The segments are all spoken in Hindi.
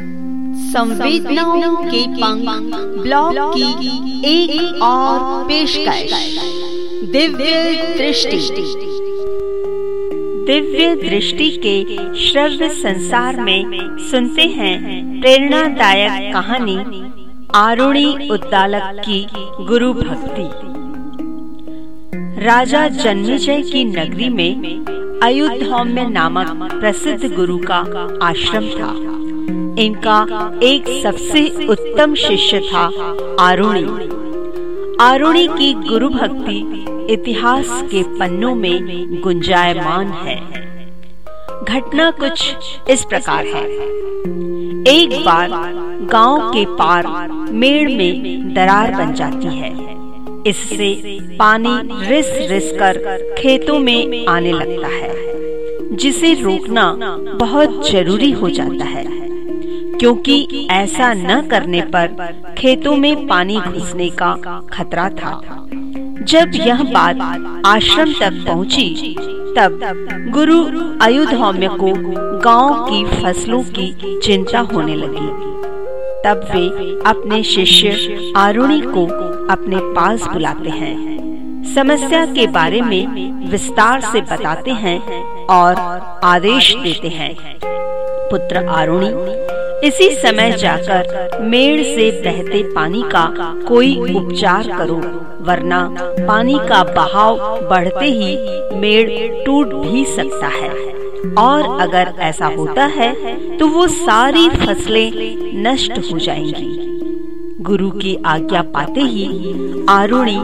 संवेदनाओं के पंख ब्लॉग की एक एक और पेशकश। दिव्य दृष्टि। दिव्य दृष्टि के श्रव्य संसार में सुनते हैं प्रेरणादायक कहानी आरुणी उद्दालक की गुरु भक्ति। राजा जन्मेजय की नगरी में अयुद्धौम्य नामक प्रसिद्ध गुरु का आश्रम था। इनका एक सबसे उत्तम शिष्य था आरुणी। आरुणी की गुरु भक्ति इतिहास के पन्नों में गुंजायमान है। घटना कुछ इस प्रकार है। एक बार गाँव के पार मेड़ में दरार बन जाती है। इससे पानी रिस रिस कर खेतों में आने लगता है, जिसे रोकना बहुत ज़रूरी हो जाता है। क्योंकि ऐसा न करने पर खेतों में पानी घुसने का खतरा था। जब यह बात आश्रम तक पहुँची, तब गुरु अयुधौम्य को गाँव की फ़सलों की चिंता होने लगी। तब वे अपने शिष्य आरुणी को अपने पास बुलाते हैं। समस्या के बारे में विस्तार से बताते हैं और आदेश देते हैं। पुत्र आरुणी इसी समय जाकर मेड़ से बहते पानी का कोई उपचार करो, वरना पानी का बहाव बढ़ते ही मेड़ टूट भी सकता है। और अगर ऐसा होता है तो वो सारी फ़सलें नष्ट हो जाएँगी। गुरु की आज्ञा पाते ही आरुणी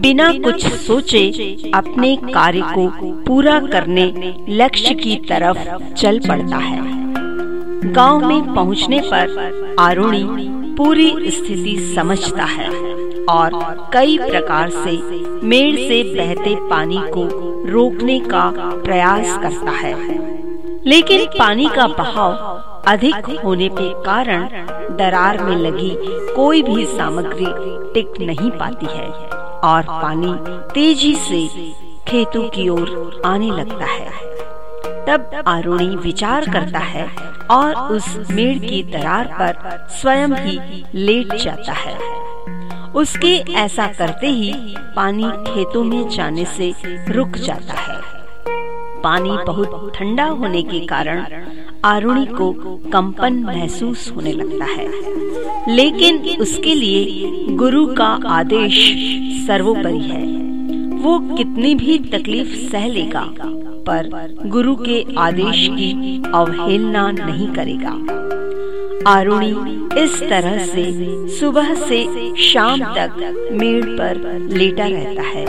बिना कुछ सोचे अपने कार्य को पूरा करने लक्ष्य की तरफ़ चल पड़ता है। गाँव में पहुँचने पर आरुणी पूरी स्थिति समझता है और कई प्रकार से मेड़ से बहते पानी को रोकने का प्रयास करता है। लेकिन पानी का बहाव अधिक होने के कारण दरार में लगी कोई भी सामग्री टिक नहीं पाती है और पानी तेज़ी से खेतों की ओर आने लगता है। तब आरुणी विचार करता है और उस मेड़ की दरार पर स्वयं ही लेट जाता है। उसके ऐसा करते ही पानी खेतों में जाने से रुक जाता है। पानी बहुत ठंडा होने के कारण आरुणी को कंपन महसूस होने लगता है। लेकिन उसके लिए गुरु का आदेश सर्वोपरि है। वो कितनी भी तकलीफ़ सह लेगा पर गुरु के आदेश की अवहेलना नहीं करेगा। आरुणी, इस तरह से सुबह से शाम तक मेड़ पर लेटा रहता है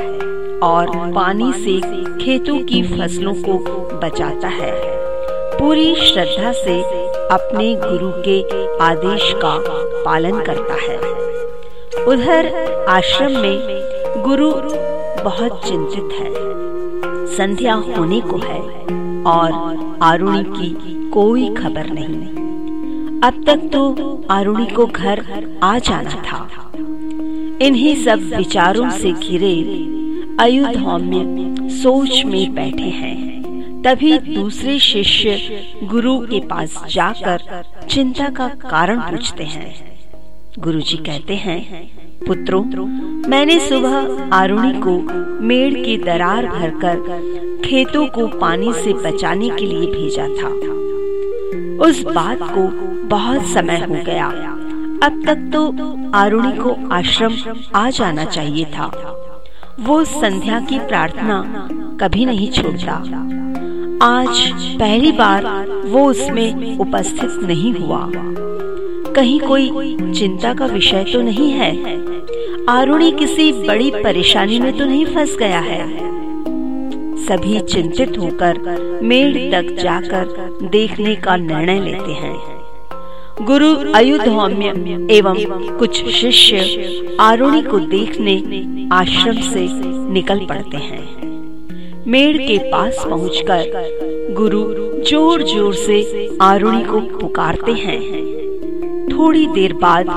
और पानी से खेतों की फ़सलों को बचाता है। पूरी श्रद्धा से अपने गुरु के आदेश का पालन करता है। उधर आश्रम में गुरु बहुत चिंतित है। संध्या होने को है और आरुणी की कोई खबर नहीं। अब तक तो आरुणी को घर आ जाना था। इन्हीं सब विचारों से घिरे अयुधौम्य सोच में बैठे हैं। तभी दूसरे शिष्य गुरु के पास जाकर चिंता का कारण पूछते हैं। गुरुजी कहते हैं पुत्रों, मैंने सुबह आरुणी को मेड़ की दरार भरकर खेतों को पानी से बचाने के लिए भेजा था। उस बात को बहुत समय हो गया। अब तक तो आरुणी को आश्रम आ जाना चाहिए था। वो संध्या की प्रार्थना कभी नहीं छोड़ता। आज पहली बार वो उसमें उपस्थित नहीं हुआ। कहीं कोई चिंता का विषय तो नहीं है? आरुणी किसी बड़ी परेशानी में तो नहीं फंस गया है। सभी चिंतित होकर मेड़ तक जाकर देखने का निर्णय लेते हैं। गुरु अयुधौम्य एवं कुछ शिष्य आरुणी को देखने आश्रम से निकल पड़ते हैं। मेड़ के पास पहुंचकर गुरु ज़ोर ज़ोर से आरुणी को पुकारते हैं। थोड़ी देर बाद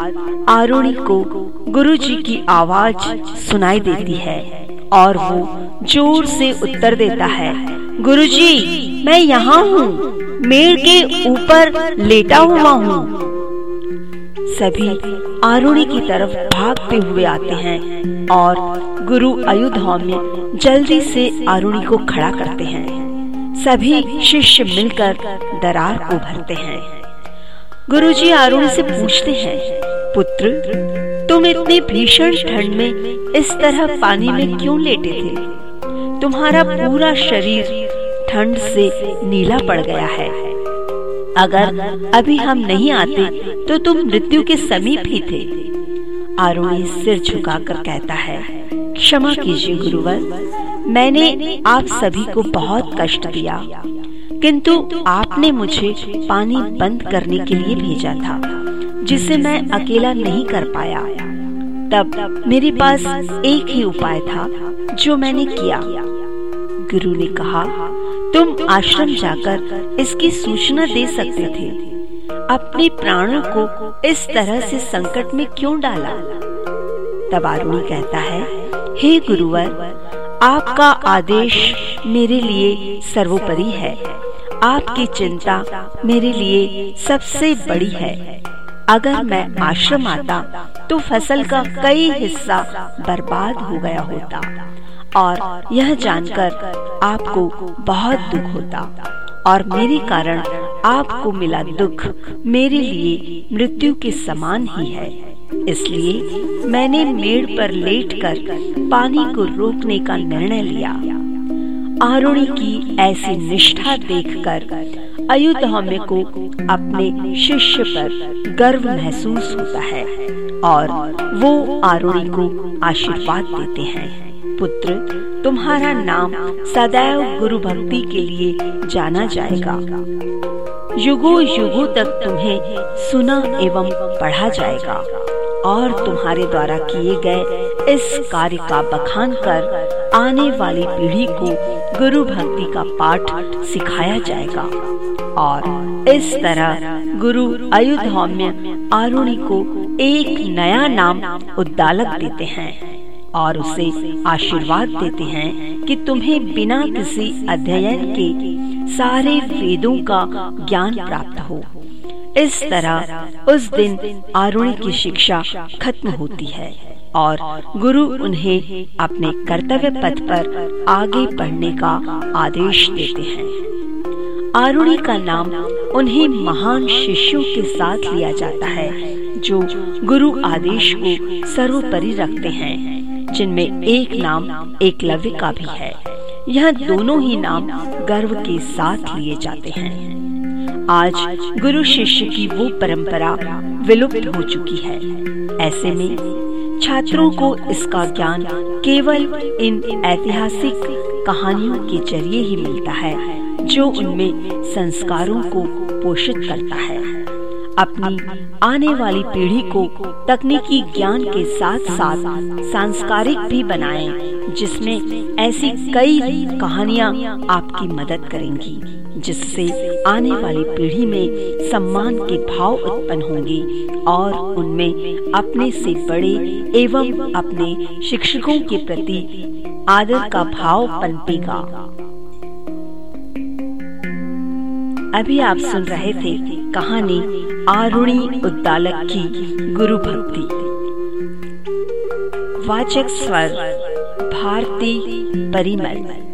आरुणी को गुरुजी की आवाज़ सुनाई देती है और वो ज़ोर से उत्तर देता है, गुरुजी, मैं यहाँ हूँ। मेड़ के ऊपर लेटा हुआ हूँ। सभी आरुणी की तरफ़ भागते हुए आते हैं और गुरु अयुधौम्य जल्दी से आरुणी को खड़ा करते हैं। सभी शिष्य मिलकर दरार को भरते हैं। गुरुजी आरुणी से पूछते हैं, पुत्र तुम इतनी भीषण ठंड में इस तरह पानी में क्यों लेटे थे? तुम्हारा पूरा शरीर ठंड से नीला पड़ गया है। अगर अभी हम नहीं आते तो तुम मृत्यु के समीप ही थे। आरोही सिर झुकाकर कहता है, क्षमा कीजिए गुरुवर, मैंने आप सभी को बहुत कष्ट दिया, किंतु आपने मुझे पानी बंद करने के लिए भेजा था। जिसे मैं अकेला नहीं कर पाया। तब मेरे पास एक ही उपाय था, जो मैंने किया। गुरु ने कहा, तुम आश्रम जाकर इसकी सूचना दे सकते थे। अपने प्राणों को इस तरह से संकट में क्यों डाला? तब आरुणी कहता है, हे गुरुवर, आपका आदेश मेरे लिए सर्वोपरि है। आपकी चिंता मेरे लिए सबसे बड़ी है। अगर मैं आश्रम आता तो फ़सल का कई हिस्सा बर्बाद हो गया होता। और यह जानकर आपको बहुत दुख होता। और मेरे कारण आपको मिला दुख मेरे लिए मृत्यु के समान ही है। इसलिए मैंने मेड़ पर लेटकर पानी को रोकने का निर्णय लिया। आरुणी की ऐसी निष्ठा देखकर अयुधम्य को अपने शिष्य पर गर्व महसूस होता है और वो आरुणी को आशीर्वाद देते हैं। पुत्र, तुम्हारा नाम सदैव गुरु भक्ति के लिए जाना जाएगा। युगो युगो तक तुम्हें सुना एवं पढ़ा जाएगा और तुम्हारे द्वारा किए गए इस कार्य का बखान कर आने वाली पीढ़ी को गुरु भक्ति का पाठ सिखाया जाएगा। और इस तरह गुरु अयुधौम्य आरुणी को एक नया नाम उद्दालक देते हैं और उसे आशीर्वाद देते हैं कि तुम्हें बिना किसी अध्ययन के सारे वेदों का ज्ञान प्राप्त हो। इस तरह उस दिन आरुणी की शिक्षा खत्म होती है और गुरु उन्हें अपने कर्तव्य पथ पर आगे बढ़ने का आदेश देते हैं। आरुणी का नाम उन्हें महान शिष्यों के साथ लिया जाता है, जो गुरु आदेश को सर्वोपरि रखते हैं, जिनमें एक नाम एकलव्य का भी है। यह दोनों ही नाम गर्व के साथ लिए जाते हैं। आज गुरु शिष्य की वो परंपरा विलुप्त हो चुकी है। ऐसे में छात्रों को इसका ज्ञान केवल इन ऐतिहासिक कहानियों के ज़रिए ही मिलता है। जो उनमें संस्कारों को पोषित करता है। अपनी आने वाली पीढ़ी को तकनीकी ज्ञान के साथ साथ सांस्कारिक भी बनाएँ, जिसमें ऐसी कई कहानियाँ आपकी मदद करेंगी जिससे आने वाली पीढ़ी में सम्मान के भाव उत्पन्न होंगे और उनमें अपने से बड़े एवं अपने शिक्षकों के प्रति आदर का भाव पनपेगा। अभी आप सुन रहे थे कहानी आरुणी उद्दालक की गुरु भक्ति। वाचक स्वर, भारती परिमल।